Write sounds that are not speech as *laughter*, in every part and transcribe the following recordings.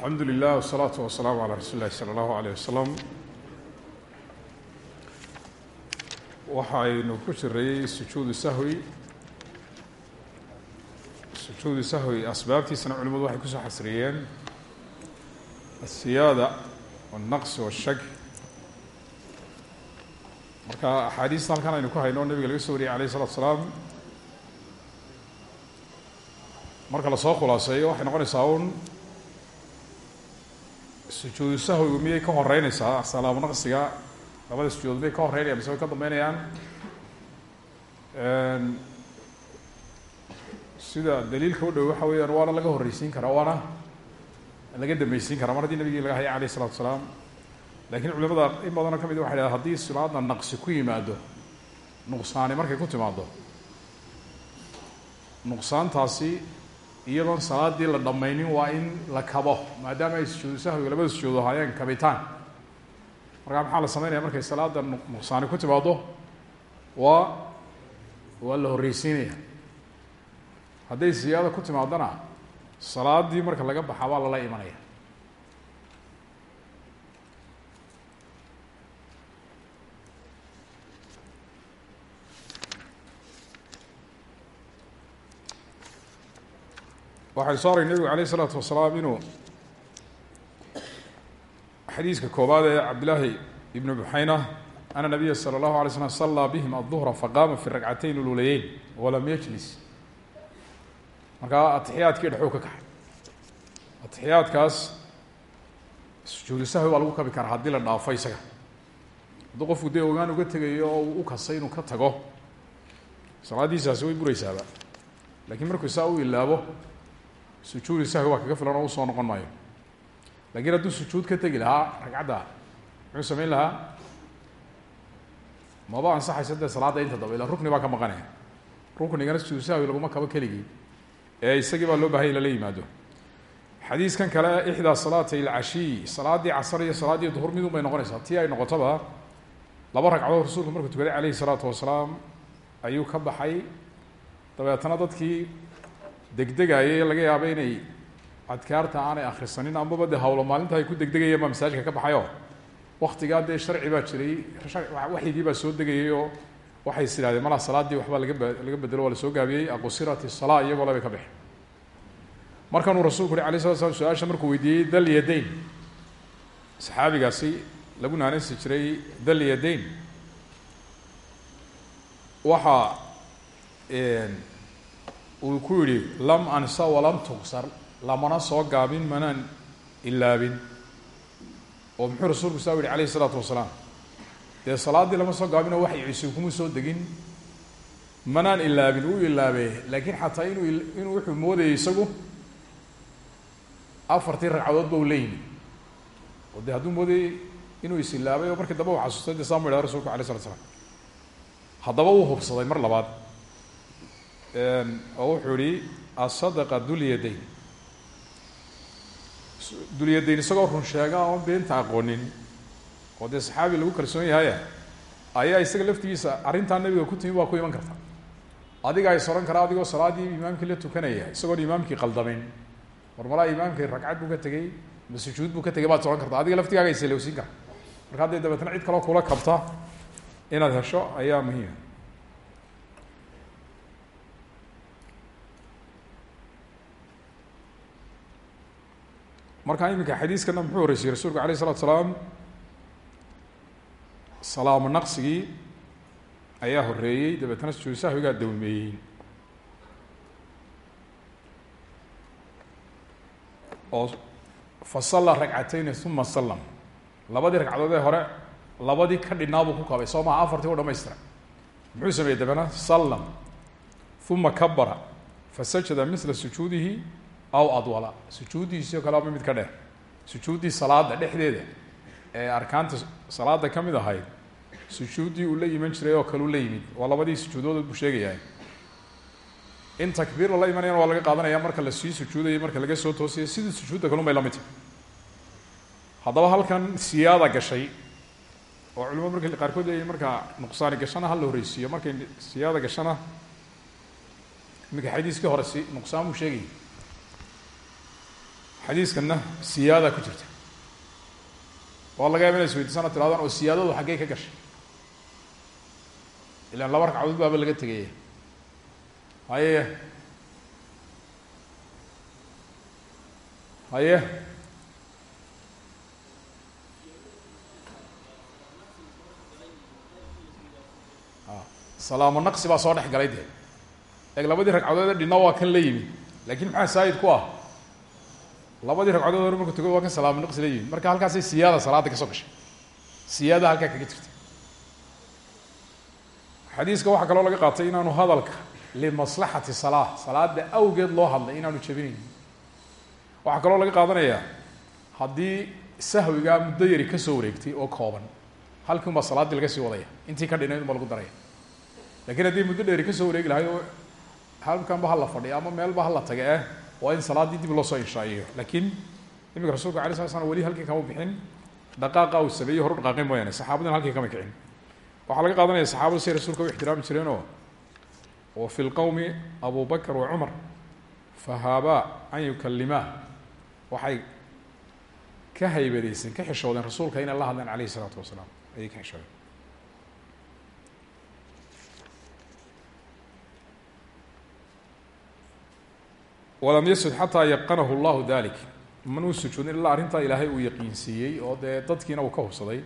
alxamdu lilah wsalaatu wasalaamu calaa rasuuli illahi sala allahu alayh wasalam waxaynu ku jiray sujuudu sahwi sujuudu sahwi asbaabtiisana culimadu waxay kusoo xasriyeen asiyaada wاlnaqs washak marka axaadiista halkan aynu ku hayno nabiga laga soo wariyay alayh الsalatu salaam marka lasoo khulaaseeyo waxay noqonaysaa un sujuudu sahwigu miyay ka horeyneysaa salaamo naqsiga labada sujuudood miyay ka horeynayaan mise way ka dambeynayaan. Sida daliilka u dhow waxa weeyaan waana laga horreysiin karaa waana laga dambeysiin karaa mar haddii nabigii laga haya alayh الsalatu salaam lakiin culimada in badanoo ka mid waxay dhaha haddii salaada naqsi ku yimaado nuqsaani markay ku timaado nuqsaantaasi iyadoon salaadii la dhammaynin waa in la kabo maadaama ay sujuudu sahwiga labada sujuud ahaayeen kabitaan. Markaa maxaa la sameynaya markay salaada nuqsaani ku timaado waa waa la horreysiinaya hadday siyaada ku timaadona salaadii marka laga baxa baa lala imanaya waxaan soo array nebigu alayh isalaatu wasalaam inuu xadiiska koobaad ee cabdillaahi ibnu buxayna ana nabiya sala allahu alay slam sallaa bihim aلduhra faqaama fi ragcatayn lulayeyn walam yajlis. Markaa atixiyaadkii dhexuu ka kaxay atixiyaadkaas sujuudu sahwi baa lagu kabi karaa haddii la dhaafo isaga. Hadduu qofku dee ogaan uga tegayo oo uu u kasay inuu ka tago salaaddiisaasi way buraysaaba. Lakiin markuu saa u ilaabo sujuudu sahwi waa kaga filan oo u soo noqon maayo. Lakiin hadduu sujuud ka tegi lahaa ragcadda muxuu samayn lahaa maba ansaxaysa dee salaadda inta daba? Ila rukni baa ka maqanaya. Ruknigana sujuudu sahwi laguma kabo keligii ee isagii baa loo bahay in lala yimaado. Xadiiskan kale ixdaa salaatay ilcashiy salaaddii casar iyo salaaddii duhur midun bay noqonaysaa? Tii ay noqotoba laba ragcadood rasuulku markuu tukaday calayhi salaatu wasalaam ayuu ka baxay. Dabeetana dadkii degdegayay laga yaaba inay adkaarta aanay akrisanin ambaba dee hawlo maalinta ay ku degdegayeen baa masaajka ka baxayo. Waktigaa dee sharci baa jiray waxyigii baa soo degayay oo waxay is idhahdeen malaa salaaddii laga laga bedelo waa la soo gaabiyey aqusirat isalaa iyagoo labay ka baxeen markanuu rasuulku uhi alay slat slam su'aasha markuu weydiiyey dal yadayn saxaabigaasi lagu naanaysi jiray dal yadayn waxaa uu ku yihi lam ansa walam tugsar lamana soo gaabin manaan ilaabin. Oo muxuu rasuulku saa yihi alayh isalaatu wasalaam dee salaaddii lama soo gaabinoo wax cisi kuma soo degin. Manaan ilaabin uu ilaabe laakiin xataa inuu inuu wuxuu moodayay isagu afartii ragcadood ba u leeyimi oo dee hadduu moodayay inuu is ilaabay oo markii dambe u xasuustay dee saa mu yidhahda rasulku alay slat slam haddaba uu hubsaday mar labaad oo wuxuu yihi asadaqa dulyadayn. Dulyadayn isagoo run sheega oon beenta aqoonin oo dee saxaabi lagu kalsoon yahaya ayaa isaga laftigiisa arrintaa nabiga ku timi waa ku iman karta. Adiga is odhan karaa adigoo salaaddii imaamkii la tukanaya isagoon imaamkii qaldamin. War malaa imaamkii ragcad buu ka tegey ma sujuud buu ka tegay baad is odhan karta. Adiga laftigaaga islowsiin kara marka haddee dabeetna cid kaloo kula kabta inaad hesho ayaa muhiima markaa iminka xadiiskana muxuu horeysiyey rasuulku alayh isalatu salaam salaamo naqsigii ayaa horeeyey dabeetna sujuud sahwigaa dawmeeyey. Oo fa salla ragcatayni uma sallam. Labadii ragcadood ee hore labadii ka dhinaabuu ku kabay soo maha afartii u dhamaystira muxuu sameeyey dabeena sallam. Uma kabara fasajada mila sujuudihi aw adwala. Sujuuddiisii o kale ama mid ka dheer sujuuddii salaada dhexdeeda ee arkaanta salaada ka mid ahayd sujuuddii uu la iman jiray oo kale la yimid waa labadii sujuudood buu sheegayaa. In takbiir lala imanayana waa laga qaadanaya marka la sii sujuudayo marka laga soo toosaya sidii sujuudda kalun bay la mid haddaba halkan siyaada gashay oo culimadu marka qaarkood leeyihiin markaa nuqsaani gashana ha la horreysiiyo markay siyaada gashana iminka xadiiskii hore nuqsaan buu sheegayay xadiiskana siyaada ku jirta. Oo laga yaaba ina isweydiisana tirahdaan oo siyaadadu xaggey ka gashay. Ilaan laba ragcadood baaba laga tegaya haye. Haye. Salaamo naqsi baa soo dhex galay dee. Labadii ragcadoode dhinna waa kan la yimi laakiin maxaa saayid ku ah labadii ragcadood hore marku tugo waa kan salaamo naqsi la yimi marka halkaasay siyaada salaada ka soo gashay. Siyaada halkaa kaga jirta xadiiska waxaa kaloo laga qaatay inaanu hadalka limaslaxati salaa salaada awgeed loo hadlay inaanu jabinayn waxaa kaloo laga qaadanayaa haddii sahwigaa muddo yari ka soo wareegtay oo kooban halkii un baa salaaddii laga sii wadaya. Intii ka dhinayd unba lagu daraya. Lakiin haddii muddo dheeri ka soo wareegi lahayd oo halkanba hala fadhiya ama meelba hala taga eh waa in salaaddii dib loo soo inshaa'iyo. Laakiin iminka rasulka alay sala slam weli halkii kama bixin dhaqaaqa uu sameeyey horu dhaqaaqin mooyaane. Saxaabadina halkii kama kicin. Waxaa laga qaadanaya saxaabadu siay rasuulka u ixtiraami jireenoo wa fi lqowmi abu bakr wa cumar fahaabaa an yukalimaa waxay ka haybadeysen ka xishoodeen rasuulka inay la hadleen alayh isalaatu wasalaam. Ayay ka xishoodeen walam yasud xataa yaqanahu llahu dalik manuu sujuudin ilaa arrintaa ilaahay uu yaqiinsiiyey oo dee dadkiina uu ka hubsaday.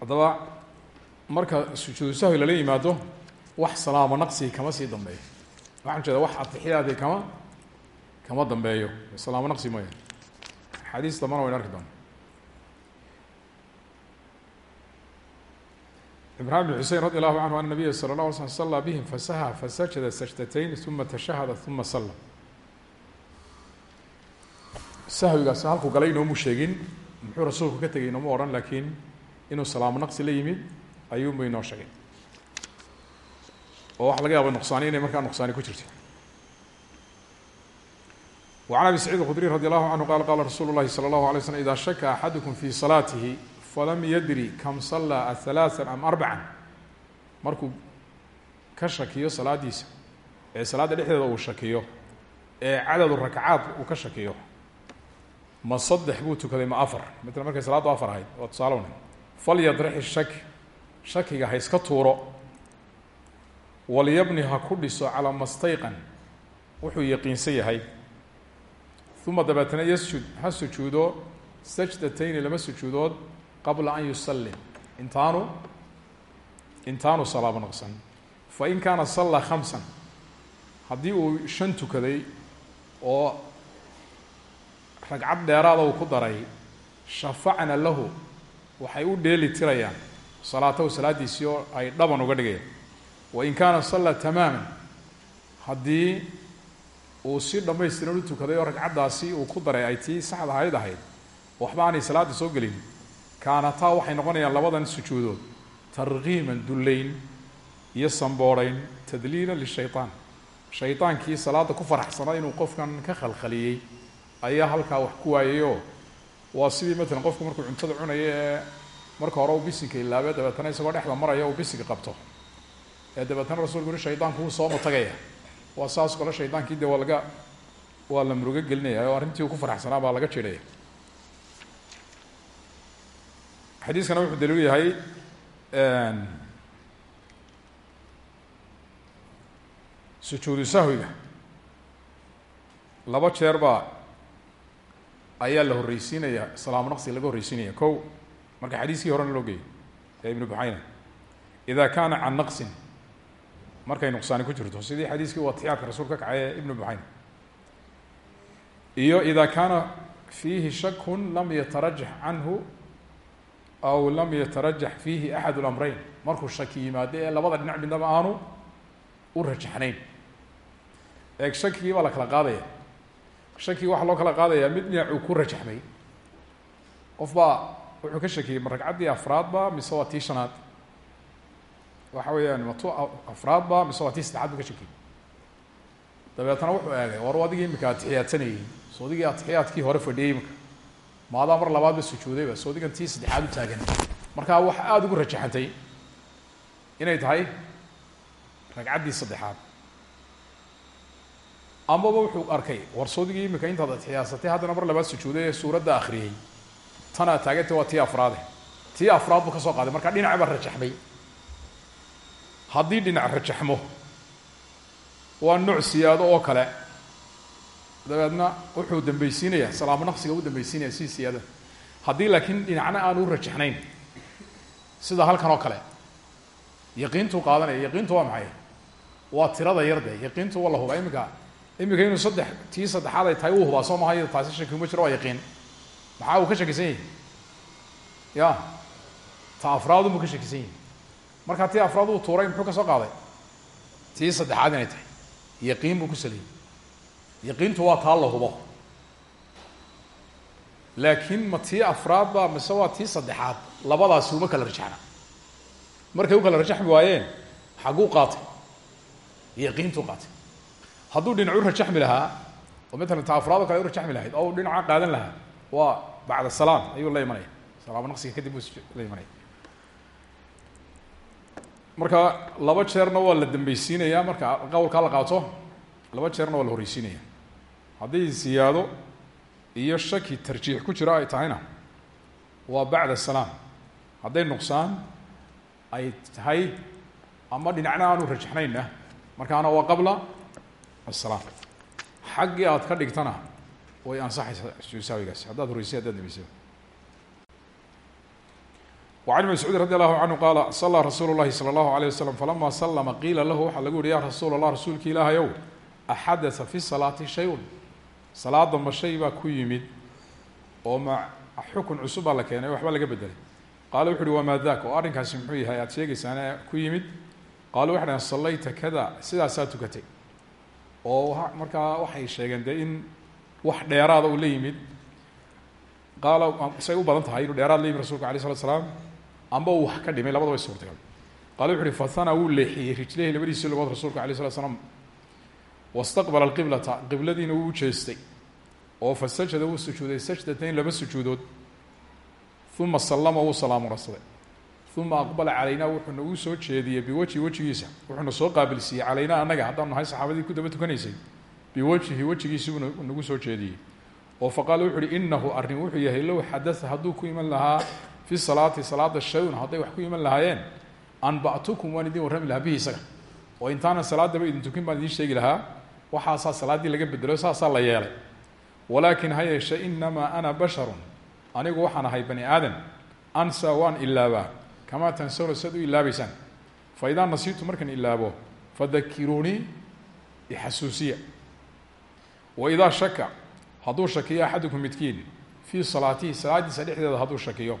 Haddaba marka sujuudu sahwi lala yimaado wax salaamo naqsigi kama sii dambeeyo. Waxaan jeeda wax atixiyaadii kama kama dambeeyo. Salaamo naqsi mooya xadiis dambana waynu arki doona cimraan bn xusein radi allahu canhu ana nabiya sala la ala slam sallaa bihim fasaha fasajada sajdatayn uma tashahada uma salla sahwigaas halkuu galay inoomu sheegin muxuu rasuulku ka tegay inooma odhan laakiin inuu salaamo naqsi la yimid ayuunba inoo sheegay oo waxa laga yaaba nuqsaani inay markaa nuqsaani ku jirto وعن أبي سعيد الخdري رضي الله عنه qال qال رsuل الlahi صلى الله عليه وسلم إdا شhka أحadكم في صلاaته falam yadri kam sallaa halaaan am arbacan markuu ka shakiyo salaadiisa ee salaada dhexdeeda uu shakiyo ee cadadu rakcaad uu ka shakiyo ma saddex buu tukaday ma afar. Matala markay salaaddu afar ahayd waa tusaalowna falyadrixi shaki shakiga ha iska tuuro walyabni ha ku dhiso calaa mastayqan wuxuu yaqiinsan yahay. Uma dabeetana yasjud ha sujuudo sajdatayn lama sujuudood qabla an yusallim intaanu intaanu salaamo noqsan fain kaana sallaa khamsan haddii uu shan tukaday oo ragcad dheeraada uu ku daray shafacna lahu waxay u dheeli tirayaan. Salaatahu salaaddiisii oo ay dhaban uga dhigayaan. Wain kaana sallaa tamaaman haddii uu si dhammaystiran u tukaday oo ragcaddaasi uu ku daray ay tii saxda ahayd ahayd waxba aanay salaadda soo gelin kaanataa waxay noqonayaan labadan sujuudood. Tarkiiman dullayn iyo samboodhayn tadliilan lishaytaan. Shaydaankii salaadda ku faraxsanaa inuu qofkan ka khalkhaliyey ayaa halkaa wax ku waayayoo. Waa sidii matalan qofku markuu cuntada cunayo ee marka hore uu bisinka ilaabe dabeetana isagoo dhexda maraya uu bisinka qabto. Ee dabeetana rasulku uri shaydaanku wuu sooma tagaya waa saas kale shaydaankii dee waa laga waa la murugo gelinaya oo arrintii uu ku faraxsanaa baa laga jirhaya xadiiskana wuxuu daliil yahay sujuudu sahwiga. Laba jeer baa ayaa la horreysiinaya salaamo naqsi laga horreysiinaya ko marka xadiiskii horena loo geeyay ee ibnu buxayna ida kaana can naqsin markay nuqsaani ku jirto sidii xadiiskii u atixiyaadka rasuul ka kacay ee ibnu iyo ida kaana fiihi shakun lam yatarajax canhu aw lam yatarajax fiihi axad lamreyn markuu shaki yimaado ee labada dhinac midnaba aanu u rajaxnayn eeg shakigii baa la kala qaadaya shakigi waxaa loo kala qaadayaa mid dhinac uu ku rajaxmay qof baa wuxuu ka shakiyey ma ragcaddii afraadba mise waa tii shanaad waxa weeyaan ma tu afraadba mise waa tii saddexaad buu ka shakiyey dabeetana wuxuu eegay war adigii imika atixiyaadsanayey so adigii atixiyaadkii hore fadhiyey maadaa mar labaadba sujuudayba so adigan tii saddexaad u taagan. Markaa waxa aada ugu rajaxantay inay tahay ragcaddii saddexaad. Amaba wuxuu arkay warsoodigii imika intaad atixiyaasatay haddana mar labaad sujuuday ee suuradda akhriyey tanaa taagantay waa tii afraade tii afraad buu ka soo qaaday. Marka dhinac baa rajaxmay. Haddii dhinac rajaxmo waa nooc siyaado oo kale dabeedna wuxuu dambaysiinayaa salaamo naqsiga u dambaysiinaya si siyaada. Haddii laakiin dhinacna aanu u rajaxnayn sida halkan oo kale yaqiintuu qaadanaya yaqiintu waa maxay? Waa tirada yarde yaqiintu waa la hubaa. Iminka iminka inuu saddex tii saddexaad ay tahay uu hubaa soo maha iyada taasi shaki uma jiro waa yaqiin. Maxaa uu ka shakisan yahay? Ya ta afraadun buu ka shakisan yahay. Markaa tii afraad uu tuuray muxuu ka soo qaaday? Tii saddexaad inay tahay yaqiin buu ku saliyey yaqiintu waa taa la hubo. Laakiin ma tii afraad baa mise waa tii saddexaad. Labadaasi uma kala rajaxna. Markay u kala rajaxmi waayeen xagguu qaatay. Yaqiintuu hadduu dhinac u rajaxmi lahaa oo matalan ta afraad oo kale u rajaxmi oo uu dhinaca qaadan lahaa waa bacda salaam ayuu la imanaya. Salaamo naqsiga kadib buu la marka laba jeerna waa la dambaysiinayaa. Marka qawlkaa la qaato laba jeerna waa la horreysiinaya haddii siyaado iyo shaki tarjiix ku jiro ay tahayna waa bacda salaam. Hadday nuqsaan ay tahay ama dhinacna aanu rajxnaynna ah. markaana waa qabla asalaam xaggii aad ka dhigtana way ansaxaysaa sujuudusaawigaas haddaad horeysay haddaad nabisay wacan ibn mascuud radi allahu canhu qaala sallaa rasuulu llahi sala allahu alayh waslam falama sallama qiila lahu waxaa lagu yihi ya rasuul allah rasuulki ilaahayow axadata fi salaati shay salaada ma shay baa ku yimid oo ma xukun cusub la keenay waxba laga bedelay. Qaala wuxu uhi dak oo arrinkaasi muxuu yahay aad sheegaysaane ku yimid. Qaalu waxay dhaheen sallayta kada. Sidaasaa tukatay. Oo markaa waxay sheegeen dee in wax dheeraada uu la yimid. Qaala say u badan tahay inuu dheeraad la yimid rasulka alay slat slaam amba uu wax ka dhimay labada way suurtagal. Qaala wuxu uhi fathana wuu leexiyey rijlayhi labadiisii lugood rasuulka alay slat slam wastaqbala alqiblata qibladiina wuu u jeestay oo fasajada wuu sujuuday sajdatayn laba sujuudood uma sallama wuu salaamo rasaday uma aqbala calaynaa wuxuuna uu soo jeediyey biwajhi wejigiisa wuxuuna soo qaabilsiiyey calaynaa annaga haddaanu nahay saxaabadii ku daba tukanaysay biwajhi wejigiisi buu nagu soo jeediyey oo faqaala wuxu uhi inahu arrin wuxuu yahay low xadaa hadduu ku iman lahaa fi salaati salaada shawn hadday wax ku iman lahaayeen anba'tukum waan idin warrami lahaa bihi isaga oo intaanan salaadaba idin tukin baan idiin sheegi lahaa waxaasaa salaaddii laga bedelo saasaa la yeelay. Walaakin ha yeeshe inamaa ana basharun. Anigu waxaan ahay bani aadam. Ansa waan ilaabaa. Kamaa tansawna siad u ilaabaysaan. Fa idaa nasiitu markaan ilaabo fadakiruunii ixasuusiya wa idaa shaka hadduu shakiyo axadukum midkiin fii salaatihi salaaddiisa dhexdeeda hadduu shakiyo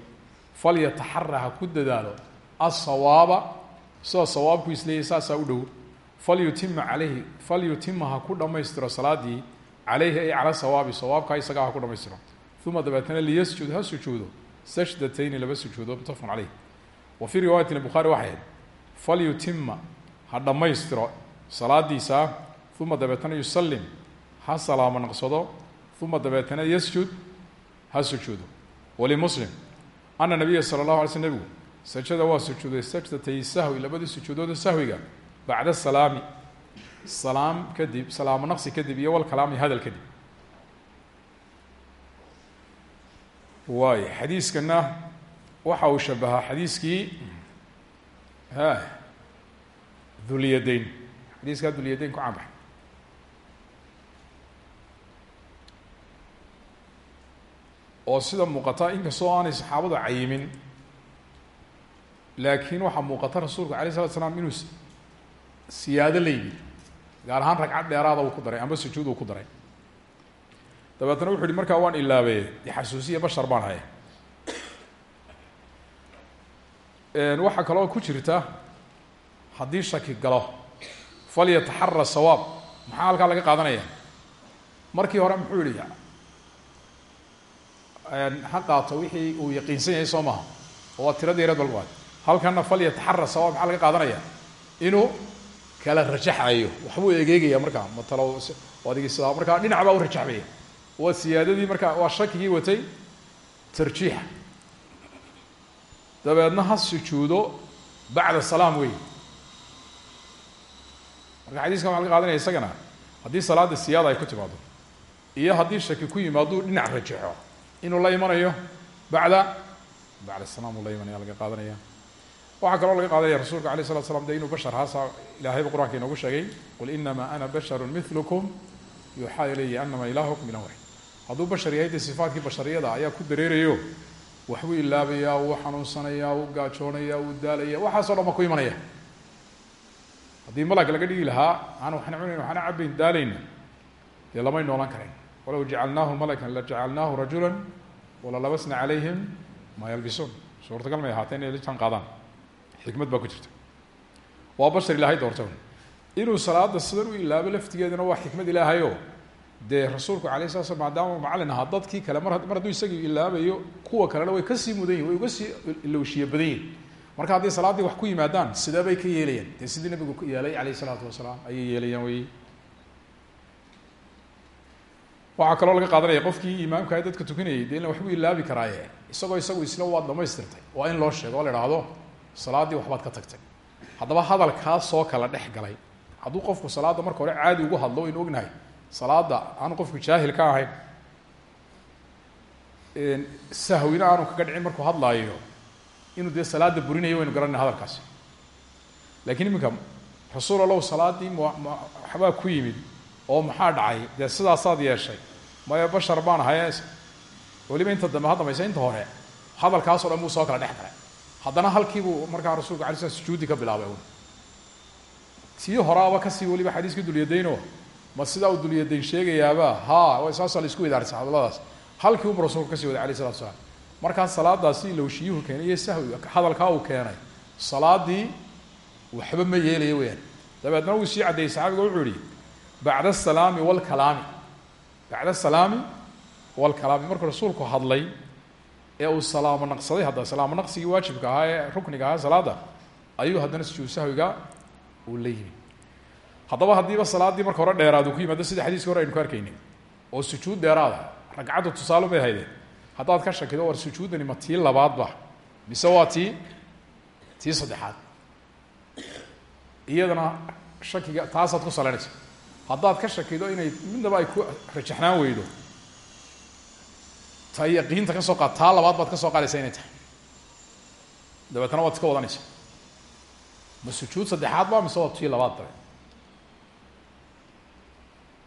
falyataxara ha ku dadaalo. Asawaaba sida sawaabku isleeyahy saasaa u dhow falyutima calayhi falyutima ha ku dhammaystiro salaaddii calayhi ay cala sawaabi sawaabkaa isagaa ha ku dhamaystiro. Uma dabeetana liyasjud ha sujuudo. Sajdatayni laba sujuudood mutafaqun caleyh wa fii riwaayatin bukhaari waxay ahayd falyutima ha dhammaystiro salaadiisa uma dabeetana yusallim ha salaamo naqsado uma dabeetana yasjud ha sujuudo. Walimuslim ana nabiya sala allahu alay sl nebigu sajada waa sujuuday sajdatay sahwi labadii sujuudooda sahwiga bacda salaami salaam kadib salaamo naqsi kadib iyo walkalaami hadal kadib waay xadiiskana waxa uu shabahaa xadiiskii ha dulyadayn xadiiskaa dulyadayn ku caanbaxay oo sida muuqata inkastoo aanay saxaabadu cayimin laakiin waxaa muuqata rasuulku alay slat slaam inuu siyaado la yimid gaar ahaan ragcad dheeraada uu ku daray amba sujuud uu ku daray. Dabeetna wuxu uhi markaa waan ilaabe de xasuusiya bashar baan haya waxaa kaloo ku jirta haddii shaki galo falyataxara sawaab. Maxaa halkaa laga qaadanaya? Markii hore muxuu yihi ha qaato wixii uu yaqiinsan yahay soo maha oo waa tiradii yareed balba halkana falyataxara sawaab maxaa laga qaadanaya? Inuu kala rajaxayo. Waxbuu egeegaya markaa matalo adigi sidaa. Markaa dhinac baa u rajaxmaya waa siyaadadii markaa waa shakigii watay tarjiixa dabeedna ha sujuudo bacda salaam wey marka xadiiskan waxa laga qaadanaya isagana? Haddii salaada siyaada ay ku timaado iyo haddii shaki ku yimaaduu dhinac rajaxo. Inuu la imanayo bacda bacda salaam la imanaya laga qaadanaya waxaa kaloo laga qaadanaya rasuulka alay slat slam de inuu bashar haasa ilahayba qur'aanka inoogu sheegay qul inamaa ana basharu milukum yuuxaa ilayhi anama ilaahukum ilah waxid hadduu bashar yahay de sifaatkii bashariyada ayaa ku dareerayo. Waxbuu ilaabayaa wuu xanuunsanayaa wuu gaajoonaya wuu daalaya waxaasoo dhan ba ku imanaya. Haddii malag laga dhigi lahaa aan waxna cunayn waxna cabayn daalayna dee lamay noolan karayn walow jacalnaahu malakan la jacalnaahu rajula wala calayhim maa yalbisuun suurtagal may ahaatee inay la jaan xikmad baa ku jirta. Waa bashar ilaahay doorta inuu salaada sidan u ilaabo laftigeeduna waa xikmad ilaahayo. Dee rasuulku alay sala slam maadaama macalin ahaa dadkii kale mar mar hadduu isagii ilaabayo kuwa kalena way ka sii mudan yihiin way uga sii ilowshiye badan yihiin marka hadday salaaddii wax ku yimaadaan sidee bay ka yeelayaan. Dee sidii nabigu ku yeelay alayh isalaatu wasalaam ayay yeelayaan wey waxaa kaloo laga qaadanaya qofkii imaamka dadka tukanayay dee ina waxbuu ilaabi karaaye isagoo isagu isla waad dhamaystirtay waa in loo sheego la idhaahdo salaaddii waxbaad ka tagtay. Haddaba hadalkaasoo kala dhex galay. Hadduu qofku salaadda marka hore caadi ugu hadlo waynu ognahay salaada aanu qofku jaahil ka ahayn sahwina aanu kaga dhicin markuu hadlaayo inuu dee salaada burinayo waynu garanayna hadalkaasi. Lakiin iminka rasuul allow salaaddii m waxbaa ku yimid oo maxaa dhacay? Dee sidaasaad yeeshay. Maya bashar baan ahaye. Weliba inta dambe ha dambaysa inta hore hadalkaasoo dhan buu soo kala dhex galay haddana halkiibuu markaa rasuulka alay slam sujuudi ka bilaabay. Tii horaaba ka sii weliba xadiiskii dulyadayno ma sidaa uu dulyadayn sheegayaaba? Ha saasaa la isku weydaarisa hadalladaas halkii unba rasuulka ka sii waday alayh salatu salaam. Markaas salaadaasi lowshiyuhu keenay iyo sahwi hadalkaa uu keenay salaadii waxba ma yeelaya weyaan dabeedna wuu sii caddeeyey saxaabiga wuxuu yihi bacda asalaami walkalaami bacda asalaami walkalaami markuu rasuulku hadlay ee uu salaamo naqsaday hadda salaamo naqsigii waajibka ahaa ee rukniga ahaa salaada ayuu haddana sujuud sahwiga uu la yimi. Haddaba haddiiba salaaddii marka hore dheeraadu ku yimaado sida xadiiskii hore aynu ku arkaynin oo sujuud dheeraada ragcaddu tusaale bay haydeen haddaad ka shakido war sujuuddani ma tii labaadba mise waa tii tii saddexaad. Iyadana shakiga taasaad ku salaynaysa haddaad ka shakido inay midnaba ay ku rajaxnaan weydo ta yaqiinta ka soo qaad taa labaad baad ka soo qaadaysa inay tahay. Dabeetana waad iska wadanaysa. Ma sujuud saddexaad ba mise waa tii labaad dabe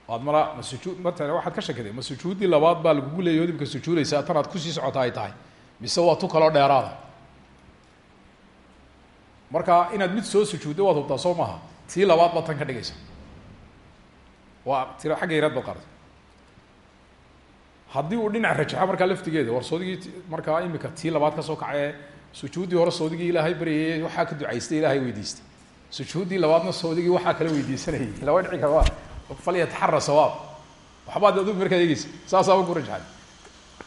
waad mala ma sujuud matala waxaad ka shakiday ma sujuuddii labaad baa lagugu leeyahy odimka sujuudaysaa tan aad ku sii socota ay tahay. Mise waa tu kaloo dheeraada marka inaad mid soo sujuuddo waad hubtaa soo maaha. Tii labaad baad tan ka dhigaysa. Waa tira xagga yaraad baad qaartay haddii uu dhinac rajaxo markaa laftigeeda war soodigii markaa imika tii labaad ka soo kacee sujuuddii hore soodigii ilaahay baryayey waxaa ka ducaystay ilaahay weydiistay. Sujuuddii labaadna soodigii waxaa kala weydiisanayay. *laughs* Laba dhici kara falyataxara sawaab. Waxbaad adigu markaa eegeysa saasaaba ku rajaxay.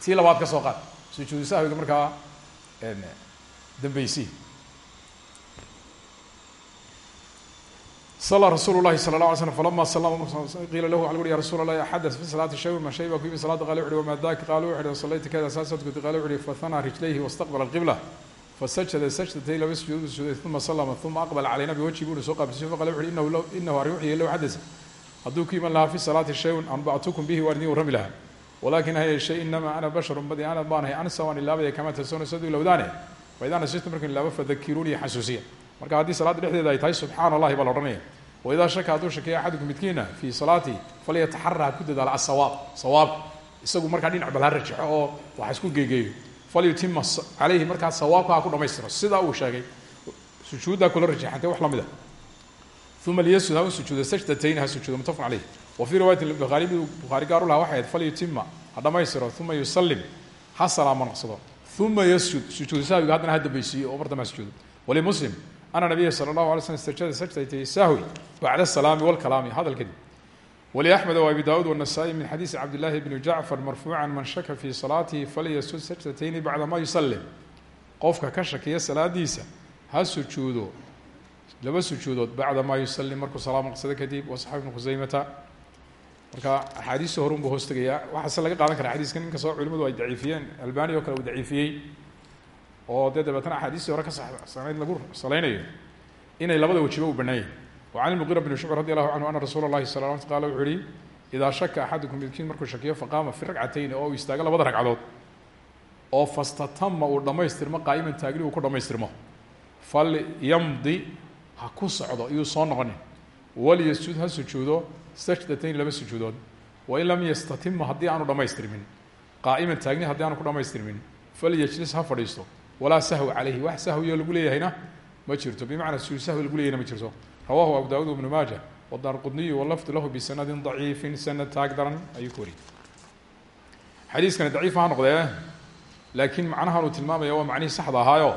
Tii labaad ka soo qaad. Sujuudu sahwiga markaa dambeysi sala rasuulu lahi sala la alay slam falama salama qiila lahu waxa ui ya rasul allahi axadas fi salaati shay ma shay baa ku yimi salaada qala wuxuhi wama daka qaala wuxu uhi salayta kada saasatkud qala wuxu uhi fahanaa rijlayhi wastaqbala alqibla fasajada sajdatay laba sujuud sujuuday uma salama uma aqbala calayna biwajhi buu soo qaabisay faqala wuxu uhi inahu inahu arrin wuxuu low xadasa hadduu ku iman lahaa fi salaati shayun anbactukum bihi waan idin warrami lahaa walakin ha yeeshay inamaa ana basharun badi ana baanahay ansa waan ilaabaya kamaa tasawna sadu ilowdaane faidaa nasitu markan ilaabo fadakiruuni xasuusiya marka haddii salaadda dhexdeeda ay tahay subxaana allahi baa la odhanaya. Shaka hadduu shakeeya axadukum midkiina fii salaati falyataxara ha ku dadaalo asawaab isagu markaa dhinac bal rajaxo oo waxa isku geegeeyo. Falyutima caleyhi markaa sawaabka ha ku dhamaystiro. Sidaa uu sheegay sujuuddaa kula rajaxantay wax la mid a uma liyasud u sujuudo sajdatayn ha sujuudo mutafaq caleyh wa fii riwayati bukhaari miduu bukhaari gaaru laha waxay ahayd falyutima yusallim ha salaamo naqsado uma yasjud sujuudu sahwiga haddana ha dambaysiiyo oo mar dambe ha sujuudo ana nabiya sala allahu alay slm sajada sajdatay sahwi bacda asalaami walkalaami hadal kadib wliaxmed w abi daawuud wanasaa-i min xadiisi cabdillahi bni jacfar marfuucan man shaka fii salaatihi falyasud sajdatayni bacda ma yusallim qofka ka shakiya salaadiisa ha laba sujuudood bacda ma yusallim markuu salaam naqsado kadib wasaxab ibnu khuseymata marka axaadiista horun buu hoos tegayaa waxaase laga qaadan kara xadiiskan inkastoo culimadu ay daciifiyeen albani oo kale uu daciifiyey oo dee dabeetna axaadiistii hore ka saxsanayd lagu salaynayo inay labada wejiba u banaayeen wa can ilmuqira bni shucb radi allahu canhu ana rasuula llahi sala l qala wuxuu idaa shaka axadukum midkiin markuu shakiyo faqaama fi ragcatayni oo uu istaago labada ragcadood. Oo fastatama uu dhammaystirmo qaa'iman taagni uu ku dhammaystirmo. Fal yamdi ha ku socdo iyuu soo noqonin walyasjud ha sujuudo sajdatayn laba sujuudood. Wain lam yastatima haddii aanu dhammaystirmin qaa'iman taagni haddii aanu ku dhammaystirmin falyajlis ha fadhiisto walaa sahw calayhi. Wax sahwiyo lagu leeyahayna ma jirto. Bimacnaa sujuud sahwi lagu leeyahayna ma jirto. Rawahu abu daawud ibnu maaja wadaar qudniyu walafdu lahu bisanadin daciifin sanad taag daran ayuu ku wariyey. Xadiiskani daciif ha noqdee laakiin macnahan uu tilmaamaya waa macnihii saxda ahaayo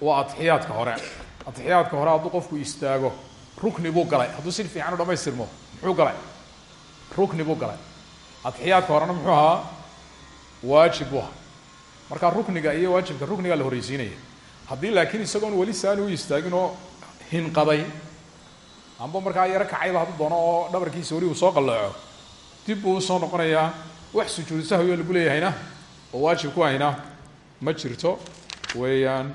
waa atixiyaadka hore. Atixiyaadka hore qofku istaago rukni buu galay. Hadduu si fiican u dhamaystirmo muxuu galay? Rukni buu galay. Atixiyaadka horena muxuu ahaa waajib markaa rukniga iyo waajibka ruknigaa la horreysiinaya haddii laakiin isagoon weli saani u istaagin oo hinqaday amba markaa yaro kacayba hadduu doono oo dhabarkiisa weli uu soo qallooco dib buu u soo noqonaya wax sujuudu sahwiyo lagu leeyahayna oo waajib ku ahayna ma jirto weeyaan.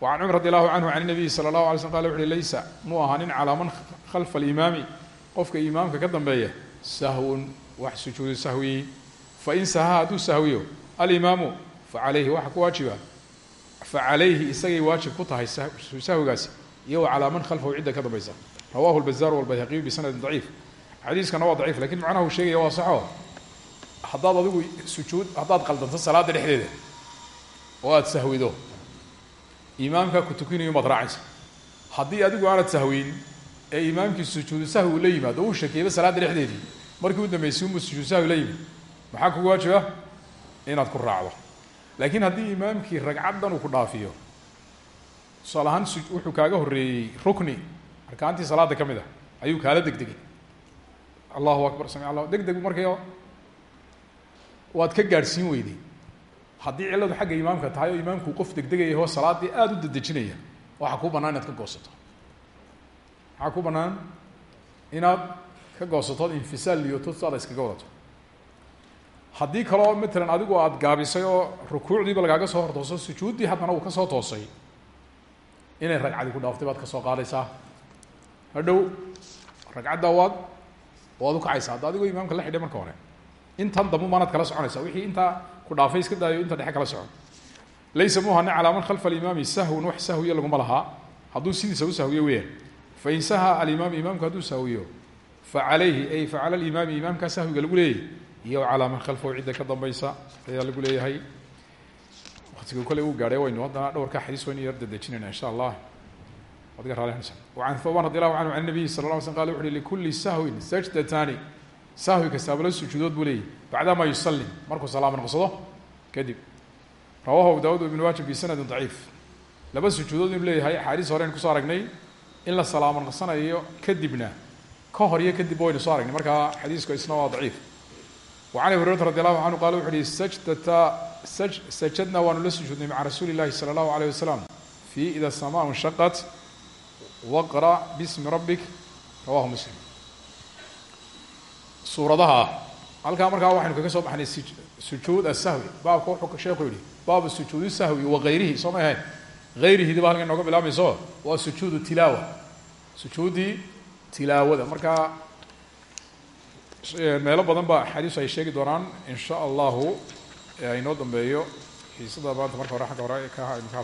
Wacan cumar radi allahu anhu an inabiyi sala allahu alay slm qala wuxuuhi laysa muu ahaanin calaa man khalfa alimaami qofka imaamka ka dambeeya sahwun wax sujuudu sahwi. Fain sahaa hadduu sahwiyo alimaamu facalayhi waxaa ku waajiba. Facalayhi isagay waajib ku tahay sahwigaasi iyo wa calaa man khalfahu cidda ka dambaysa. Rawahu lbazaar walbayhaqiyu bisanadin daciif. Xadiiskana waa daciif laakiin macnaha uu sheegaya waa saxo. Haddaad adigu sujuud haddaad qaldanto salaada dhexdeeda oo aada sahwido imaamkaa ku tukinayo maad raacaysa. Haddii adigu aanad sahweyn ee imaamkii sujuudu sahwi la yimaado uu shakeeyba salaada dhexdeedii. Markii u dambeysay unbuu sujuud sahwi la yimid maxaa kugu waajiba? Inaad ku raacdo laakiin haddii imaamkii ragcaddan uu ku dhaafiyo tusaale wuxuu kaaga horreeyey rukni. Arkaantii salaadda ka mid a ayuu kaala degdegay allahu akbar sami allah deg markayo waad ka gaadhsiin weyday. Haddii cilladu xagga imaamka tahay oo imaamku qof degdegaya oo salaaddii aada u dedejinaya waxaa kuu bannaan inaad ka goosato. Maxaa kuu bannaan? Inaad ka goosato infisaal liyoto saada iskaga wadato haddii kaleo matalan adigu aada gaabisay oo rukuucdiiba lagaaga soo hortooso sujuuddii haddana uu ka soo toosay. Inay ragcadi ku dhaaftay baad ka soo qaadaysaa. Hadhow ragcadda waad waad ukacaysaa hadda adigoo imaamka la xidhay marka hore. Intan dambu maanaad kala soconaysa. Wixii intaa ku dhaafay iska daayo inta dhexe kala socon. Laysa muhane calaa man khalfa alimaami sahwun wax sahwiyo laguma lahaa. Hadduu sidiisa u sahwiyo weeyaan. Fain saha alimaam imaamku hadduu sahwiyo facalayhi ay facala alimaami imaamkaa sahwiga lagu leeyahy iyo calaa man khalfahu cidda ka dambaysa ayaa lagu leeyahay. Waqtiga kole uu gaadhay waynu haddana dhowrka xadiis waynu yar dedejinayna insha allah. Adiga raalihanaysa wacan thawban radi allahu canhu can nabiyi sala la alay slam qala wuxu uhi likulli sahwin sajdataani sahwi kastaaba la sujuudood buu leeyahy bacdama yusallim markuu salaamo noqsado kadib. Rawahu daawud ibn waajib bisanadin daciif. Laba sujuudood inuu leeyahay axaadiis horeyn ku soo aragnay in la salaamo noqsanayo kadibna. Ka hor iyo kadib waynu soo aragnay markaa xadiisku isna waa daciif can abi hurayrata radi allahu canhu qala wuxu uhi sajadna waanu la sujuudnay maca rasuuli llahi sala allahu alayh wasalam fi ida samaa nshaqat waqra bismi rabbik. Rawahu muslim. Suuradaha ah halkaa markaa waxaynu kaga soo baxnay sujuud asahwi baabka wuxuu sheekhu yihi baabu sujuudi sahwi wa gayrihi. Soo may ahayn? Gayrihidiba halkan inooga bilaabmayso. Waa sujuudu tilaawa. Sujuudii tilaawada. Markaa meelo badan ba axaadiisu ay sheegi doonaan in sha allahu inoo dambeeyo. Xiisada maanta marka hore xagga hore ka ka